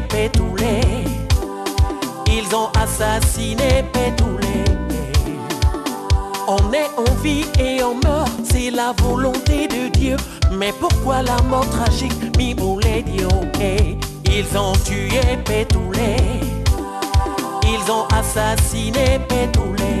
Pétoulé. Ils ont assassiné Pétoulé. On est en vie et on meurt, c'est la volonté de Dieu. Mais pourquoi la mort tragique, mi Dieu Ils ont tué Pétoulé. Ils ont assassiné Pétoulé.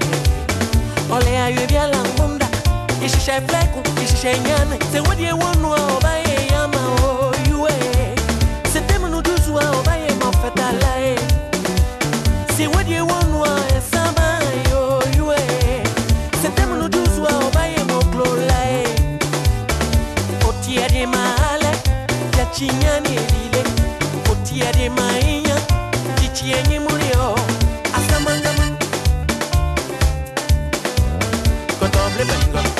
olea yebia la ngunda ishisha fleku ishisha nyame. Se wadie wonwa obaye yama o yuwe se demunu duzwa obaye mafeta lae se wadie wonwa esama e, yo yuwe se demunu duzwa obaye moklo lae otia de maale ya chinyani elile otia de the bengal.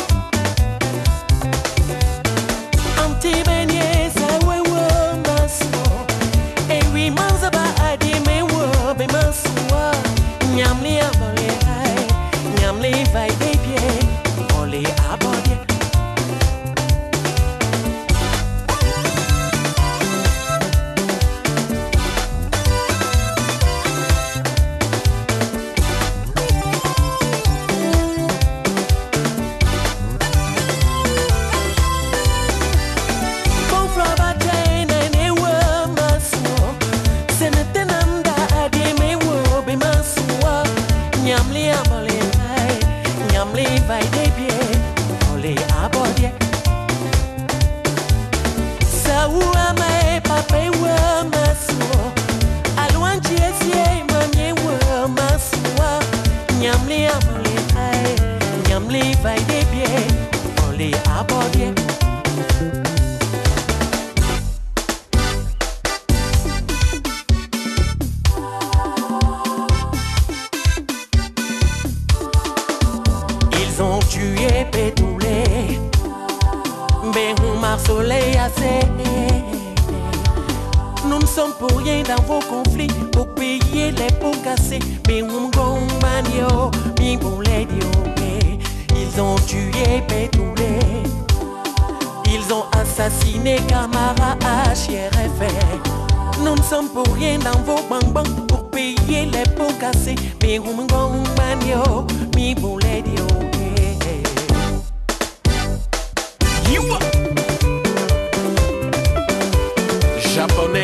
family by the bien, only a body. Sa wama e pape wama suo, alwanchi esie mamie wa suo, nyamli amli ai, nyamli by the bien, only a body. juye petoule Ben ou mar soleil assez. Nous ne sommes pour rien dans vos conflits. Pour payer les pots cassés. Ben ou m'gombanyo Mi boule diobe Ils ont tué petoule Ils ont assassiné Camara HRF Nous ne sommes pour rien dans vos bang-bang Pour payer les pots cassés. Ben ou m'gombanyo Mi boule diobe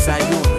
Sayo.